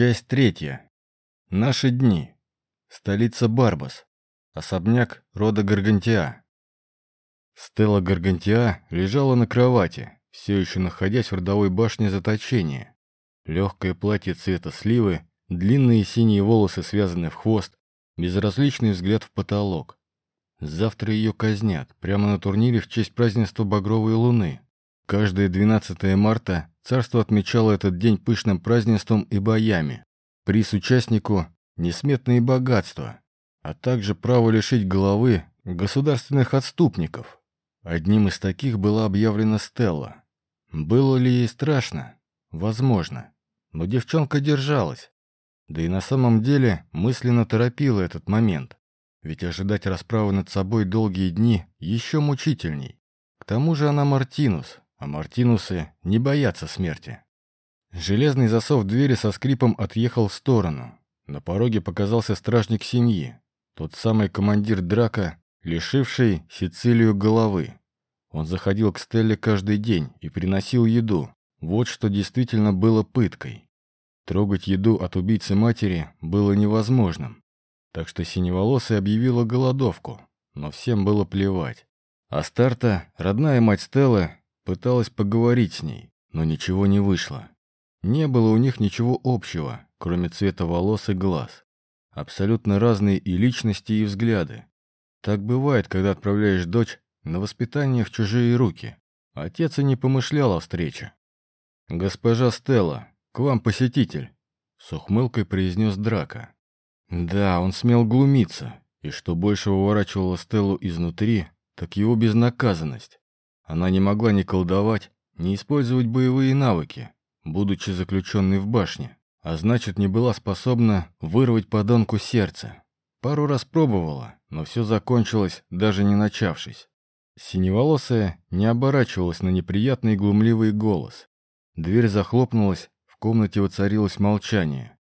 Часть третья. Наши дни. Столица Барбас. Особняк рода Гаргантиа. Стелла Гаргантиа лежала на кровати, все еще находясь в родовой башне заточения. Легкое платье цвета сливы, длинные синие волосы связаны в хвост, безразличный взгляд в потолок. Завтра ее казнят, прямо на турнире в честь празднества Багровой Луны. Каждое 12 марта царство отмечало этот день пышным празднеством и боями. Приз участнику – несметные богатства, а также право лишить головы государственных отступников. Одним из таких была объявлена Стелла. Было ли ей страшно? Возможно. Но девчонка держалась. Да и на самом деле мысленно торопила этот момент. Ведь ожидать расправы над собой долгие дни еще мучительней. К тому же она Мартинус, а Мартинусы не боятся смерти. Железный засов двери со скрипом отъехал в сторону. На пороге показался стражник семьи, тот самый командир Драка, лишивший Сицилию головы. Он заходил к Стелле каждый день и приносил еду. Вот что действительно было пыткой. Трогать еду от убийцы матери было невозможным. Так что Синеволосая объявила голодовку, но всем было плевать. Астарта, родная мать Стеллы, Пыталась поговорить с ней, но ничего не вышло. Не было у них ничего общего, кроме цвета волос и глаз. Абсолютно разные и личности, и взгляды. Так бывает, когда отправляешь дочь на воспитание в чужие руки. Отец и не помышлял о встрече. «Госпожа Стелла, к вам посетитель», — с ухмылкой произнес Драка. Да, он смел глумиться, и что больше выворачивало Стеллу изнутри, так его безнаказанность. Она не могла ни колдовать, ни использовать боевые навыки, будучи заключенной в башне, а значит, не была способна вырвать подонку сердце. Пару раз пробовала, но все закончилось, даже не начавшись. Синеволосая не оборачивалась на неприятный глумливый голос. Дверь захлопнулась, в комнате воцарилось молчание.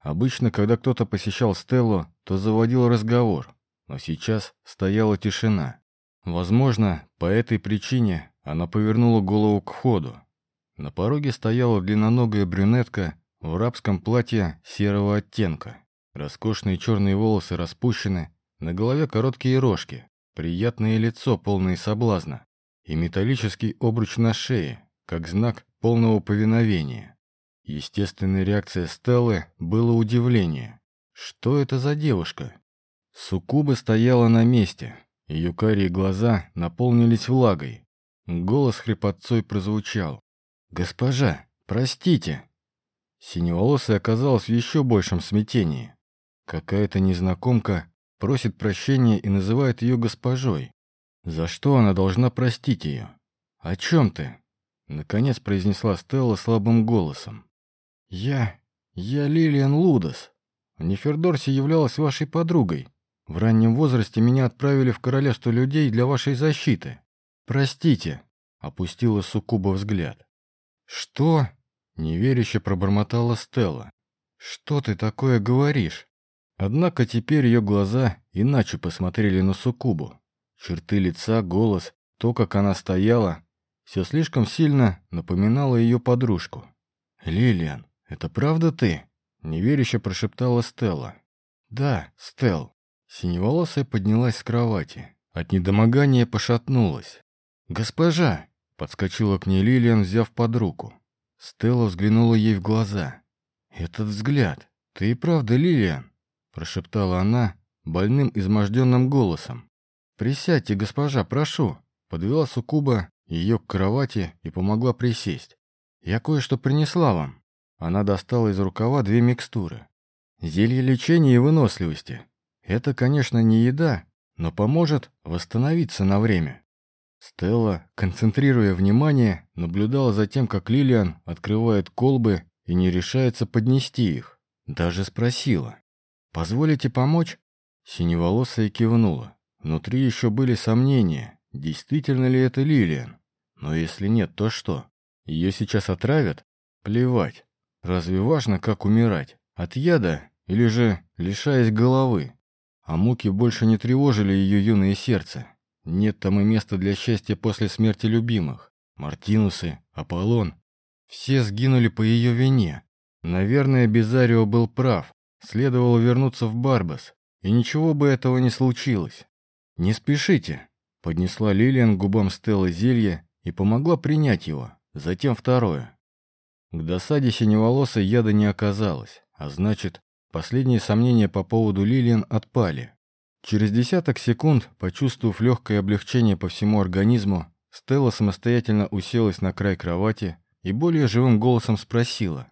Обычно, когда кто-то посещал Стеллу, то заводил разговор, но сейчас стояла тишина. Возможно, по этой причине она повернула голову к входу. На пороге стояла длинноногая брюнетка в рабском платье серого оттенка. Роскошные черные волосы распущены, на голове короткие рожки, приятное лицо, полное соблазна, и металлический обруч на шее, как знак полного повиновения. Естественной реакцией Стеллы было удивление. Что это за девушка? Суккуба стояла на месте, ее карие глаза наполнились влагой. Голос хрипотцой прозвучал. «Госпожа, простите!» Синеволосая оказалась в еще большем смятении. Какая-то незнакомка просит прощения и называет ее госпожой. За что она должна простить ее? «О чем ты?» Наконец произнесла Стелла слабым голосом. «Я... я Лилиан Лудос. Нефердорси являлась вашей подругой. В раннем возрасте меня отправили в королевство людей для вашей защиты. Простите, опустила Суккуба взгляд. Что? Неверяще пробормотала Стелла. Что ты такое говоришь? Однако теперь ее глаза иначе посмотрели на Суккубу. Черты лица, голос, то, как она стояла, все слишком сильно напоминало ее подружку. «Лилиан, это правда ты?» — неверяще прошептала Стелла. «Да, Стелл, Синеволосая поднялась с кровати. От недомогания пошатнулась. «Госпожа!» — подскочила к ней Лилиан, взяв под руку. Стелла взглянула ей в глаза. «Этот взгляд! Ты и правда Лилиан!» — прошептала она больным изможденным голосом. «Присядьте, госпожа, прошу!» Подвела Сукуба ее к кровати и помогла присесть. «Я кое-что принесла вам». Она достала из рукава две микстуры. Зелье лечения и выносливости. Это, конечно, не еда, но поможет восстановиться на время. Стелла, концентрируя внимание, наблюдала за тем, как Лилиан открывает колбы и не решается поднести их. Даже спросила. «Позволите помочь?» Синеволосая кивнула. Внутри еще были сомнения, действительно ли это Лилиан. Но если нет, то что? Ее сейчас отравят? Плевать. Разве важно, как умирать? От яда или же лишаясь головы? А муки больше не тревожили ее юное сердце. Нет там и места для счастья после смерти любимых. Мартинусы, Аполлон. Все сгинули по ее вине. Наверное, Безарио был прав. Следовало вернуться в Барбас, и ничего бы этого не случилось. «Не спешите», — поднесла Лилиан губам Стеллы зелье и помогла принять его, затем второе. К досаде синеволосой яда не оказалось, а значит, последние сомнения по поводу Лилиан отпали. Через десяток секунд, почувствовав легкое облегчение по всему организму, Стелла самостоятельно уселась на край кровати и более живым голосом спросила.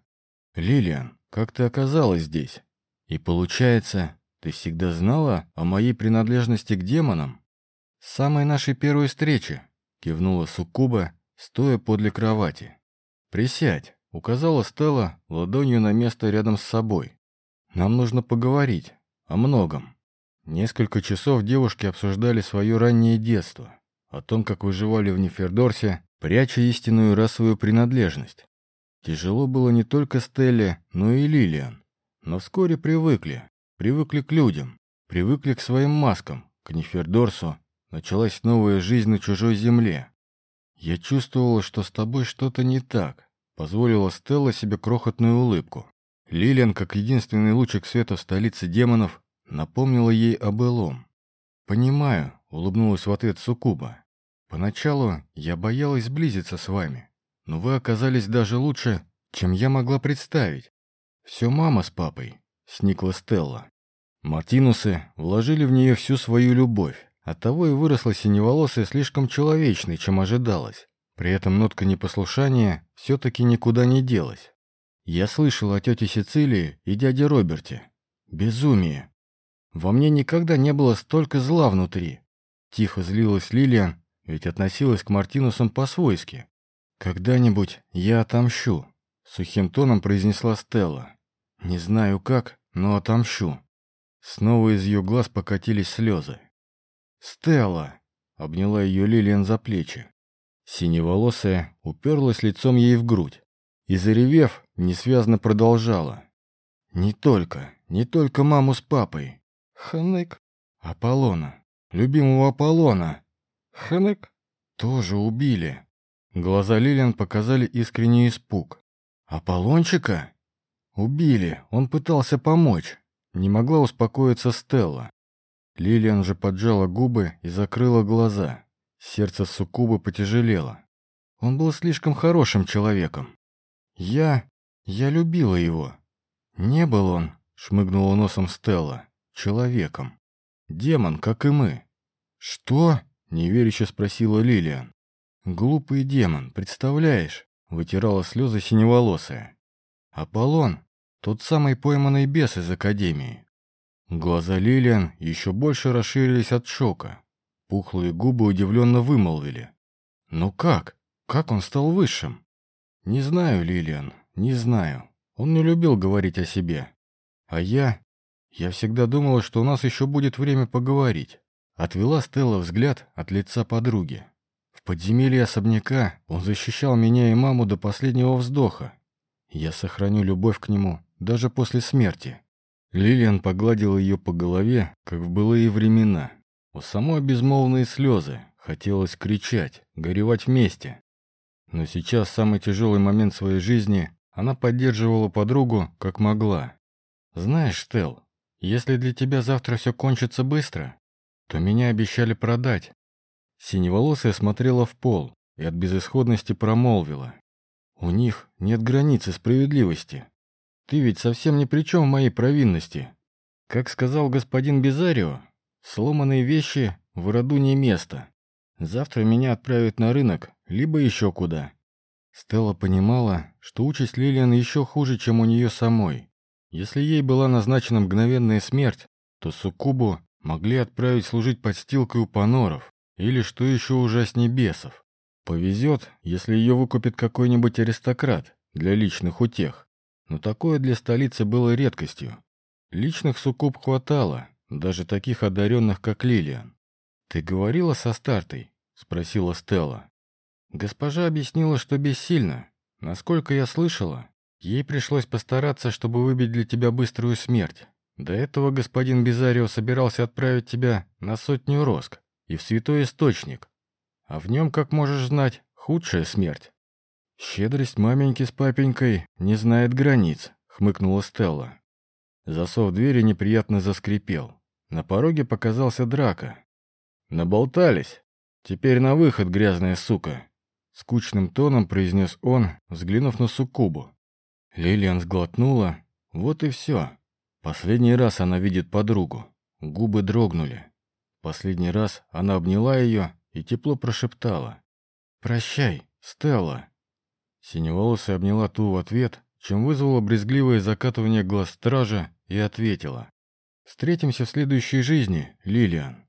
«Лилиан, как ты оказалась здесь? И получается, ты всегда знала о моей принадлежности к демонам?» «С самой нашей первой встречи», — кивнула Суккуба, стоя подле кровати. «Присядь», — указала Стелла ладонью на место рядом с собой. «Нам нужно поговорить. О многом». Несколько часов девушки обсуждали свое раннее детство, о том, как выживали в Нефердорсе, пряча истинную расовую принадлежность. Тяжело было не только Стелле, но и Лилиан. Но вскоре привыкли. Привыкли к людям. Привыкли к своим маскам, к Нефердорсу. Началась новая жизнь на чужой земле. «Я чувствовала, что с тобой что-то не так», — позволила Стелла себе крохотную улыбку. Лилиан, как единственный лучик света в столице демонов, напомнила ей о былом. «Понимаю», — улыбнулась в ответ Сукуба. «Поначалу я боялась сблизиться с вами, но вы оказались даже лучше, чем я могла представить. Все мама с папой, сникла Стелла. Мартинусы вложили в нее всю свою любовь, оттого и выросла синеволосая слишком человечной, чем ожидалось. При этом нотка непослушания все-таки никуда не делась. Я слышал о тете Сицилии и дяде Роберте. Безумие. Во мне никогда не было столько зла внутри. Тихо злилась Лилиан, ведь относилась к Мартинусам по-свойски. «Когда-нибудь я отомщу», — сухим тоном произнесла Стелла. «Не знаю как, но отомщу». Снова из ее глаз покатились слезы. «Стелла!» — обняла ее Лилиан за плечи. Синеволосая уперлась лицом ей в грудь и, заревев, несвязно продолжала. «Не только, не только маму с папой. Ханык. Аполлона. Любимого Аполлона. Ханык. Тоже убили. Глаза Лилиан показали искренний испуг. «Аполлончика?» «Убили, он пытался помочь». Не могла успокоиться Стелла. Лилиан же поджала губы и закрыла глаза. Сердце Суккубы потяжелело. Он был слишком хорошим человеком. Я... я любила его. Не был он, шмыгнула носом Стелла, человеком. Демон, как и мы. Что? Неверяще спросила Лилиан. «Глупый демон, представляешь?» — вытирала слезы синеволосая. «Аполлон, тот самый пойманный бес из Академии». Глаза Лилиан еще больше расширились от шока. Пухлые губы удивленно вымолвили. «Ну как? Как он стал высшим?» «Не знаю, Лилиан, не знаю. Он не любил говорить о себе. А я... Я всегда думала, что у нас еще будет время поговорить». Отвела Стелла взгляд от лица подруги подземелье особняка он защищал меня и маму до последнего вздоха. Я сохраню любовь к нему даже после смерти. Лилиан погладила ее по голове, как в былые времена. У самой безмолвные слезы. Хотелось кричать, горевать вместе. Но сейчас, самый тяжелый момент своей жизни, она поддерживала подругу, как могла. «Знаешь, Тел, если для тебя завтра все кончится быстро, то меня обещали продать, Синеволосая смотрела в пол и от безысходности промолвила. «У них нет границы справедливости. Ты ведь совсем ни при чем в моей провинности. Как сказал господин Безарио, сломанные вещи в роду не место. Завтра меня отправят на рынок, либо еще куда». Стелла понимала, что участь Лилиан еще хуже, чем у нее самой. Если ей была назначена мгновенная смерть, то Суккубу могли отправить служить подстилкой у паноров. Или, что еще ужаснее бесов. Повезет, если ее выкупит какой-нибудь аристократ для личных утех. Но такое для столицы было редкостью. Личных суккуб хватало, даже таких одаренных, как Лилиан. «Ты говорила со Стартой?» — спросила Стелла. Госпожа объяснила, что бессильна. Насколько я слышала, ей пришлось постараться, чтобы выбить для тебя быструю смерть. До этого господин Бизарио собирался отправить тебя на сотню роск и в святой источник, а в нем, как можешь знать, худшая смерть. Щедрость маменьки с папенькой не знает границ, хмыкнула Стелла. Засов двери неприятно заскрипел. На пороге показался драка. «Наболтались? Теперь на выход, грязная сука!» Скучным тоном произнес он, взглянув на суккубу. Лилиан сглотнула. Вот и все. Последний раз она видит подругу. Губы дрогнули. Последний раз она обняла ее и тепло прошептала. «Прощай, Стелла!» Синеволосая обняла ту в ответ, чем вызвало брезгливое закатывание глаз стража и ответила. «Встретимся в следующей жизни, Лилиан».